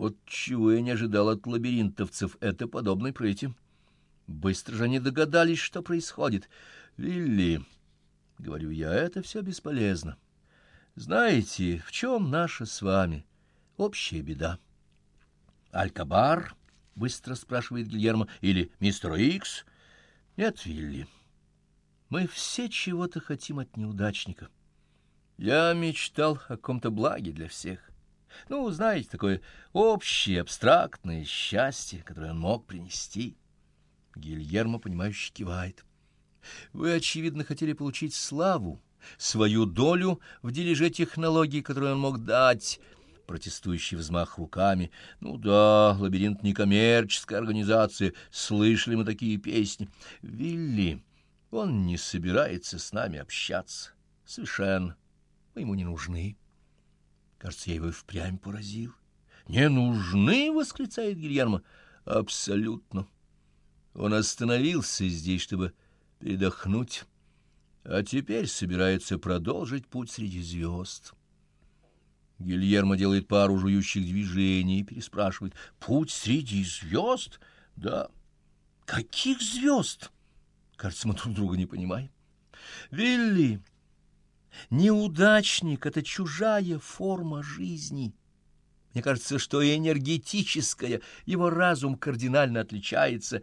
Вот чего я не ожидал от лабиринтовцев, это подобной прыти. Быстро же они догадались, что происходит. Вилли, — говорю я, — это все бесполезно. Знаете, в чем наша с вами общая беда? Алькабар? — быстро спрашивает Гильермо. Или мистер Икс? Нет, Вилли. Мы все чего-то хотим от неудачника. Я мечтал о каком-то благе для всех. Ну, знаете, такое общее, абстрактное счастье, которое он мог принести. Гильермо, понимающе кивает. Вы, очевидно, хотели получить славу, свою долю в дележе технологий, которую он мог дать, протестующий взмах руками. Ну да, лабиринт не коммерческая организация, слышали мы такие песни. Вилли, он не собирается с нами общаться. Совершенно. Мы ему не нужны. Кажется, я его впрямь поразил. «Не нужны!» — восклицает Гильермо. «Абсолютно!» Он остановился здесь, чтобы передохнуть, а теперь собирается продолжить путь среди звезд. Гильермо делает пару жующих движений и переспрашивает. «Путь среди звезд?» «Да». «Каких звезд?» Кажется, мы друг друга не понимаем. «Вилли, неудачник — это чужая форма жизни». Мне кажется, что энергетическая, его разум кардинально отличается.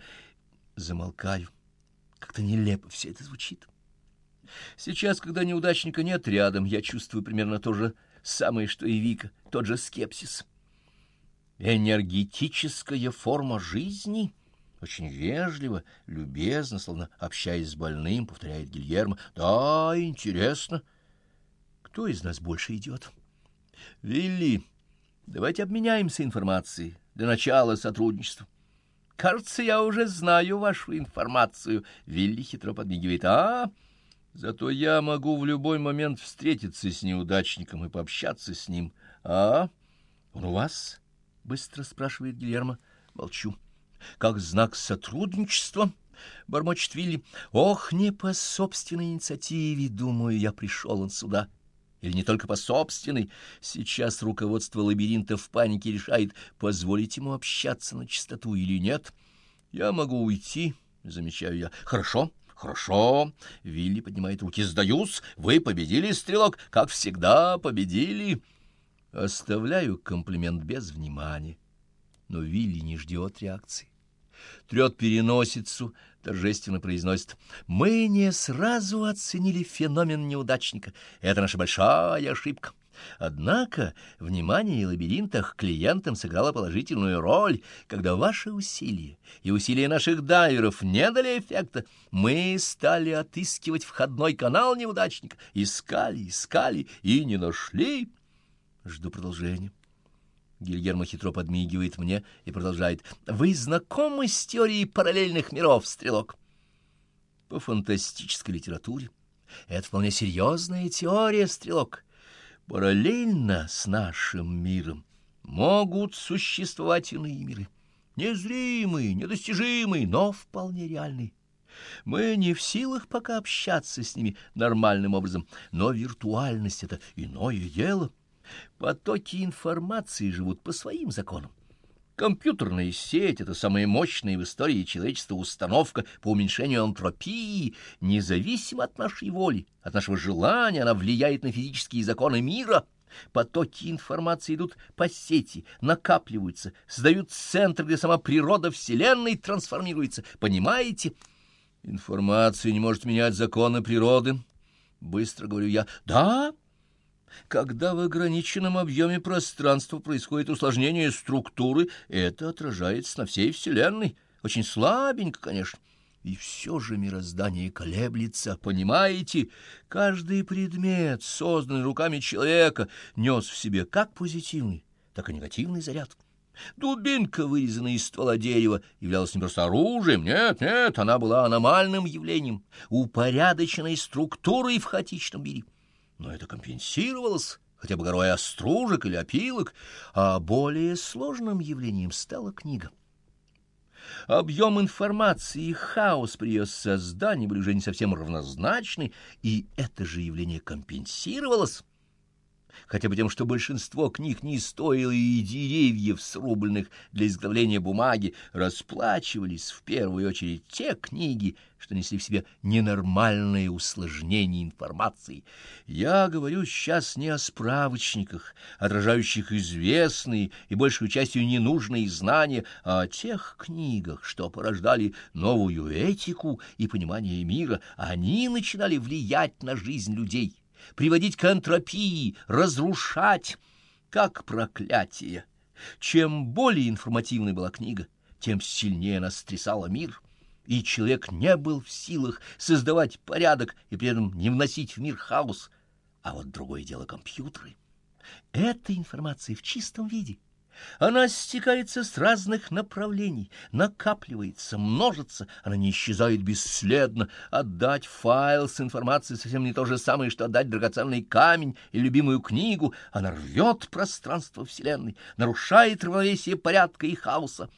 Замолкаю. Как-то нелепо все это звучит. Сейчас, когда неудачника нет рядом, я чувствую примерно то же самое, что и Вика, тот же скепсис. Энергетическая форма жизни? Очень вежливо, любезно, словно общаясь с больным, повторяет Гильермо. Да, интересно. Кто из нас больше идет? Вилли, давайте обменяемся информацией для начала сотрудничества. Кажется, я уже знаю вашу информацию. Вилли хитро подмигивает. А, зато я могу в любой момент встретиться с неудачником и пообщаться с ним. А, он у вас? Быстро спрашивает Гильермо. Молчу. Как знак сотрудничества? Бормочет Вилли. Ох, не по собственной инициативе, думаю, я пришел он сюда или не только по собственной. Сейчас руководство лабиринта в панике решает, позволить ему общаться на чистоту или нет. Я могу уйти, замечаю я. Хорошо, хорошо. Вилли поднимает руки. Сдаюсь. Вы победили, стрелок, как всегда победили. Оставляю комплимент без внимания. Но Вилли не ждет реакции трет переносицу, торжественно произносит. «Мы не сразу оценили феномен неудачника. Это наша большая ошибка». Однако внимание лабиринтах клиентам сыграло положительную роль, когда ваши усилия и усилия наших дайверов не дали эффекта. Мы стали отыскивать входной канал неудачника, искали, искали и не нашли. Жду продолжения. Гильермо хитро подмигивает мне и продолжает. «Вы знакомы с теорией параллельных миров, стрелок?» «По фантастической литературе. Это вполне серьезная теория, стрелок. Параллельно с нашим миром могут существовать иные миры. Незримые, недостижимые, но вполне реальные. Мы не в силах пока общаться с ними нормальным образом, но виртуальность — это иное дело». Потоки информации живут по своим законам. Компьютерная сеть — это самая мощная в истории человечества установка по уменьшению антропии. Независимо от нашей воли, от нашего желания, она влияет на физические законы мира. Потоки информации идут по сети, накапливаются, создают центр, где сама природа Вселенной трансформируется. Понимаете? Информация не может менять законы природы. Быстро говорю я. Да, когда в ограниченном объеме пространства происходит усложнение структуры, это отражается на всей Вселенной. Очень слабенько, конечно. И все же мироздание колеблется, понимаете? Каждый предмет, созданный руками человека, нес в себе как позитивный, так и негативный заряд. Дубинка, вырезанная из ствола дерева, являлась не просто оружием, нет, нет, она была аномальным явлением, упорядоченной структурой в хаотичном мире но это компенсировалось хотя бы горой остружек или опилок, а более сложным явлением стала книга. Объем информации и хаос при ее создании были уже не совсем равнозначны, и это же явление компенсировалось. Хотя бы тем, что большинство книг не стоило и деревьев, срубленных для изготовления бумаги, расплачивались в первую очередь те книги, что несли в себе ненормальное усложнение информации. Я говорю сейчас не о справочниках, отражающих известные и большую частью ненужные знания, а о тех книгах, что порождали новую этику и понимание мира. Они начинали влиять на жизнь людей приводить к антропии, разрушать, как проклятие. Чем более информативной была книга, тем сильнее она стрясала мир, и человек не был в силах создавать порядок и при этом не вносить в мир хаос. А вот другое дело компьютеры. Эта информация в чистом виде — она стекается с разных направлений, накапливается, множится, она не исчезает бесследно. Отдать файл с информацией совсем не то же самое, что отдать драгоценный камень и любимую книгу. Она рвет пространство Вселенной, нарушает равновесие порядка и хаоса.